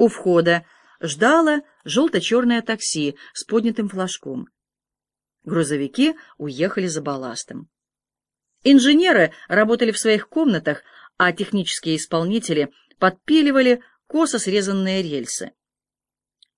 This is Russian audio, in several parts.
У входа ждало желто-черное такси с поднятым флажком. Грузовики уехали за балластом. Инженеры работали в своих комнатах, а технические исполнители подпиливали косо срезанные рельсы.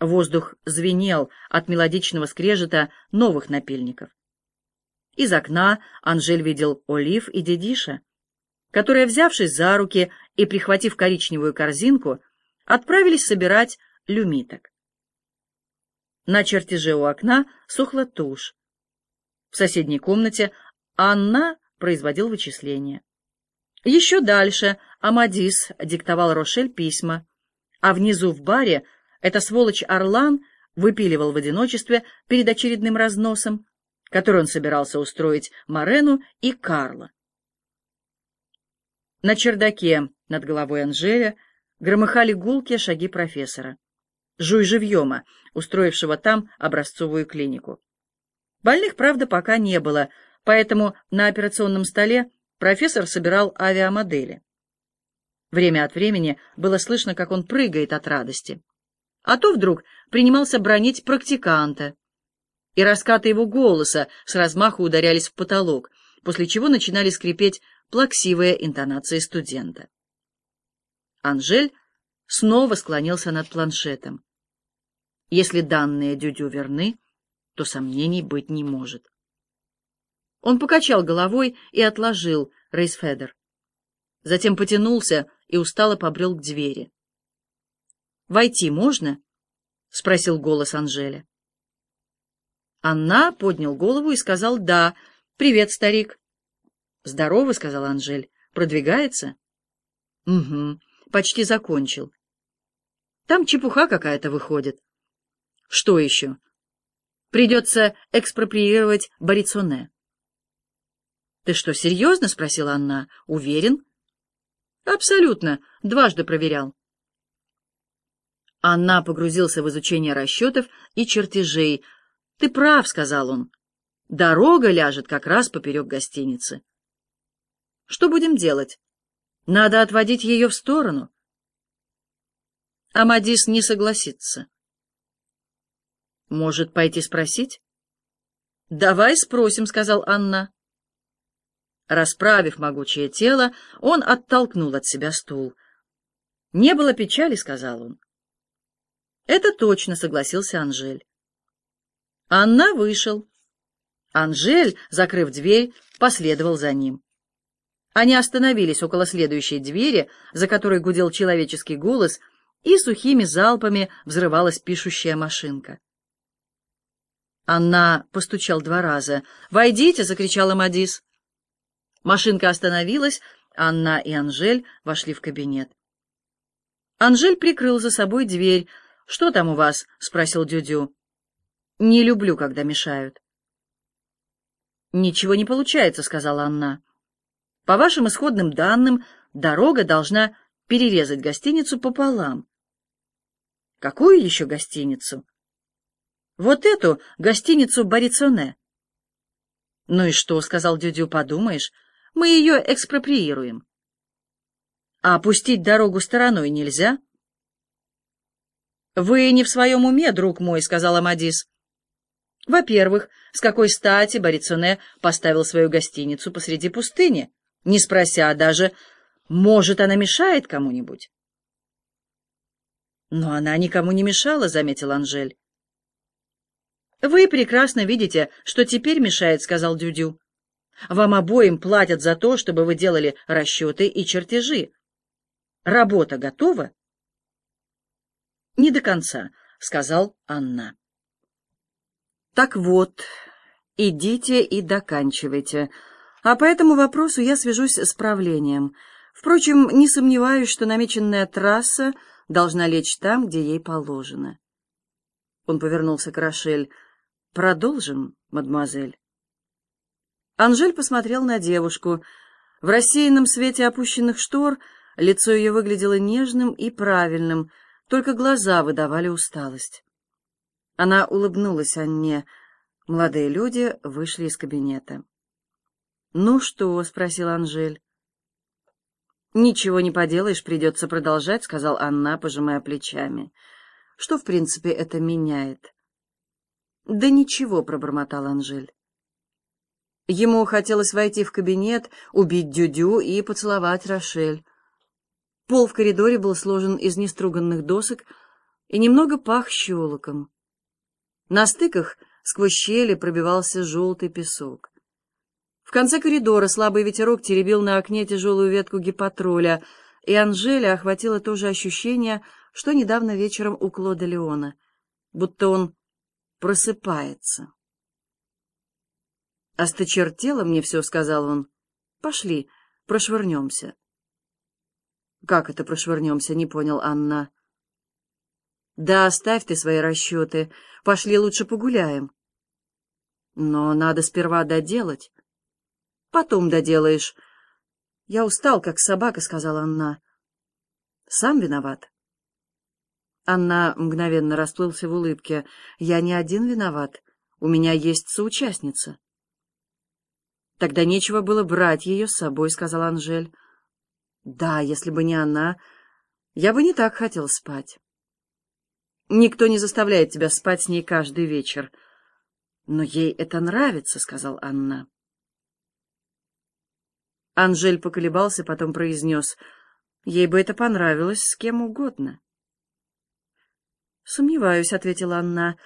Воздух звенел от мелодичного скрежета новых напильников. Из окна Анжель видел Олив и Дедиша, которые, взявшись за руки и прихватив коричневую корзинку, отправились собирать люмиток. На чертеже у окна сухла тушь. В соседней комнате Анна производил вычисления. Еще дальше Амадис диктовал Рошель письма, а внизу в баре эта сволочь Орлан выпиливал в одиночестве перед очередным разносом, который он собирался устроить Морену и Карла. На чердаке над головой Анжеля громыхали гулкие шаги профессора, жуй живьема, устроившего там образцовую клинику. Больных, правда, пока не было, поэтому на операционном столе профессор собирал авиамодели. Время от времени было слышно, как он прыгает от радости. А то вдруг принимался бронить практиканта, и раскаты его голоса с размаху ударялись в потолок, после чего начинали скрипеть плаксивые интонации студента. Анжель снова склонился над планшетом. Если данные Дюдю верны, то сомнений быть не может. Он покачал головой и отложил рейсфедер. Затем потянулся и устало побрел к двери. «Войти можно?» — спросил голос Анжеля. Анна поднял голову и сказал «Да». «Привет, старик». «Здорово», — сказал Анжель. «Продвигается?» «Угу, почти закончил». «Там чепуха какая-то выходит». «Что еще?» «Придется экспроприировать Борицоне». «Ты что, серьезно?» — спросила Анна. «Уверен?» «Абсолютно. Дважды проверял». Анна погрузился в изучение расчетов и чертежей. «Ты прав», — сказал он. «Дорога ляжет как раз поперек гостиницы». «Что будем делать? Надо отводить ее в сторону». Амадис не согласится. «Может, пойти спросить?» «Давай спросим», — сказал Анна. Расправив могучее тело, он оттолкнул от себя стул. «Не было печали», — сказал он. «Это точно», — согласился Анжель. Анна вышел. Анжель, закрыв дверь, последовал за ним. Они остановились около следующей двери, за которой гудел человеческий голос, и сухими залпами взрывалась пишущая машинка. Анна постучал два раза. «Войдите!» — закричала Мадис. Машинка остановилась, Анна и Анжель вошли в кабинет. Анжель прикрыл за собой дверь. «Что там у вас?» — спросил Дюдю. «Не люблю, когда мешают». «Ничего не получается», — сказала Анна. «По вашим исходным данным, дорога должна перерезать гостиницу пополам». «Какую еще гостиницу?» «Вот эту гостиницу Борицоне». «Ну и что?» — сказал Дюдю. «Подумаешь, мы ее экспроприируем. А опустить дорогу стороной нельзя? «Вы не в своем уме, друг мой», — сказал Амадис. «Во-первых, с какой стати Борицуне поставил свою гостиницу посреди пустыни, не спрося даже, может, она мешает кому-нибудь?» «Но она никому не мешала», — заметил Анжель. «Вы прекрасно видите, что теперь мешает», — сказал Дюдю. Вам обоим платят за то, чтобы вы делали расчеты и чертежи. Работа готова? Не до конца, сказал Анна. Так вот, идите и доканчивайте. А по этому вопросу я свяжусь с правлением. Впрочем, не сомневаюсь, что намеченная трасса должна лечь там, где ей положено. Он повернулся к Рошель. «Продолжим, мадемуазель?» Анжель посмотрел на девушку. В рассеянном свете опущенных штор лицо ее выглядело нежным и правильным, только глаза выдавали усталость. Она улыбнулась Анне. Молодые люди вышли из кабинета. «Ну что?» — спросил Анжель. «Ничего не поделаешь, придется продолжать», — сказал Анна, пожимая плечами. «Что, в принципе, это меняет?» «Да ничего», — пробормотал Анжель. Ему хотелось войти в кабинет, убить Дюдю и поцеловать Рошель. Пол в коридоре был сложен из неструганных досок и немного пах щелоком. На стыках сквозь щели пробивался желтый песок. В конце коридора слабый ветерок теребил на окне тяжелую ветку гипотроля, и Анжеля охватило то же ощущение, что недавно вечером у Клода Леона, будто он просыпается. «Осточертело мне все», — сказал он. «Пошли, прошвырнемся». «Как это прошвырнемся?» — не понял Анна. «Да оставь ты свои расчеты. Пошли лучше погуляем». «Но надо сперва доделать». Потом доделаешь. Я устал, как собака, — сказала Анна. Сам виноват. Анна мгновенно расплылся в улыбке. Я не один виноват. У меня есть соучастница. Тогда нечего было брать ее с собой, — сказал Анжель. Да, если бы не она, я бы не так хотел спать. Никто не заставляет тебя спать с ней каждый вечер. Но ей это нравится, — сказал Анна. Анжель поколебался, потом произнес. Ей бы это понравилось с кем угодно. «Сомневаюсь», — ответила Анна.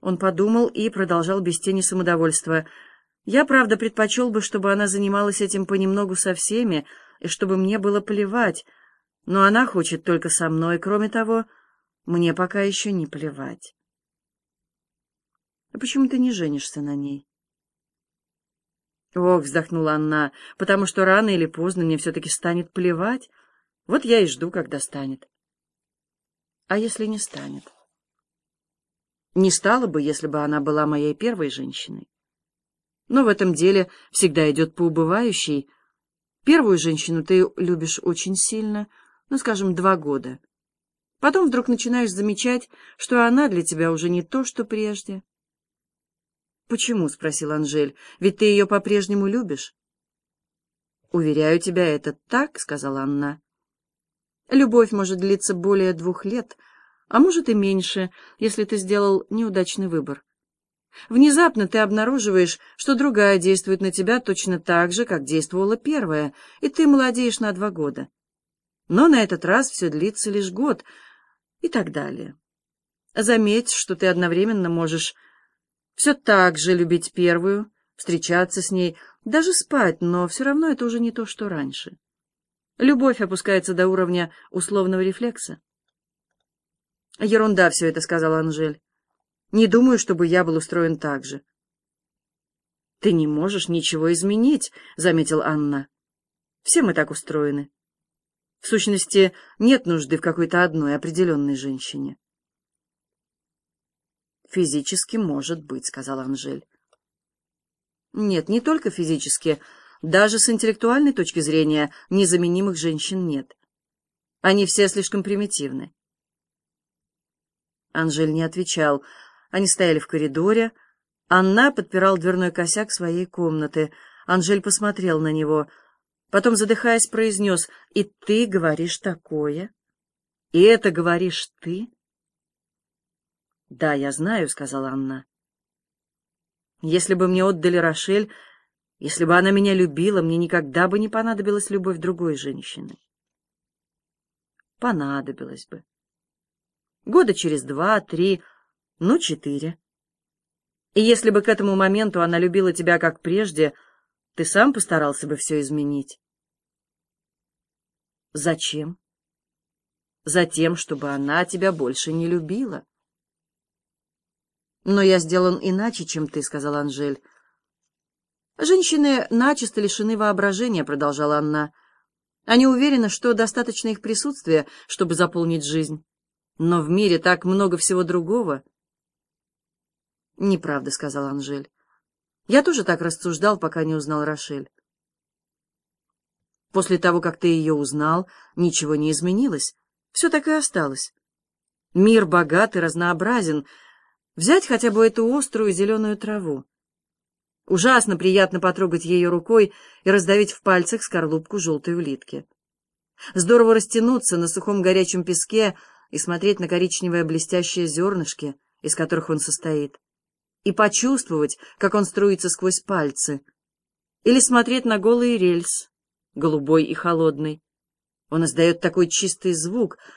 Он подумал и продолжал без тени самодовольства. «Я, правда, предпочел бы, чтобы она занималась этим понемногу со всеми, и чтобы мне было плевать, но она хочет только со мной. Кроме того, мне пока еще не плевать». «А почему ты не женишься на ней?» Ох, вздохнула Анна, потому что рано или поздно мне все-таки станет плевать. Вот я и жду, когда станет. А если не станет? Не стало бы, если бы она была моей первой женщиной. Но в этом деле всегда идет по убывающей. Первую женщину ты любишь очень сильно, ну, скажем, два года. Потом вдруг начинаешь замечать, что она для тебя уже не то, что прежде. «Почему?» — спросил Анжель. «Ведь ты ее по-прежнему любишь?» «Уверяю тебя, это так», — сказала Анна. «Любовь может длиться более двух лет, а может и меньше, если ты сделал неудачный выбор. Внезапно ты обнаруживаешь, что другая действует на тебя точно так же, как действовала первая, и ты молодеешь на два года. Но на этот раз все длится лишь год и так далее. Заметь, что ты одновременно можешь все так же любить первую, встречаться с ней, даже спать, но все равно это уже не то, что раньше. Любовь опускается до уровня условного рефлекса. «Ерунда все это», — сказал Анжель. «Не думаю, чтобы я был устроен так же». «Ты не можешь ничего изменить», — заметил Анна. «Все мы так устроены. В сущности, нет нужды в какой-то одной определенной женщине». «Физически может быть», — сказал Анжель. «Нет, не только физически. Даже с интеллектуальной точки зрения незаменимых женщин нет. Они все слишком примитивны». Анжель не отвечал. Они стояли в коридоре. Анна подпирал дверной косяк своей комнаты. Анжель посмотрел на него. Потом, задыхаясь, произнес, «И ты говоришь такое? И это говоришь ты?» «Да, я знаю», — сказала Анна. «Если бы мне отдали Рошель, если бы она меня любила, мне никогда бы не понадобилась любовь другой женщины». «Понадобилась бы. Года через два, три, ну, четыре. И если бы к этому моменту она любила тебя как прежде, ты сам постарался бы все изменить». «Зачем?» «Затем, чтобы она тебя больше не любила». «Но я сделан иначе, чем ты», — сказал Анжель. «Женщины начисто лишены воображения», — продолжала Анна. «Они уверены, что достаточно их присутствия, чтобы заполнить жизнь. Но в мире так много всего другого». «Неправда», — сказал Анжель. «Я тоже так рассуждал, пока не узнал Рошель». «После того, как ты ее узнал, ничего не изменилось. Все так и осталось. Мир богат и разнообразен». Взять хотя бы эту острую зеленую траву. Ужасно приятно потрогать ее рукой и раздавить в пальцах скорлупку желтой улитки. Здорово растянуться на сухом горячем песке и смотреть на коричневые блестящие зернышки, из которых он состоит, и почувствовать, как он струится сквозь пальцы. Или смотреть на голый рельс, голубой и холодный. Он издает такой чистый звук,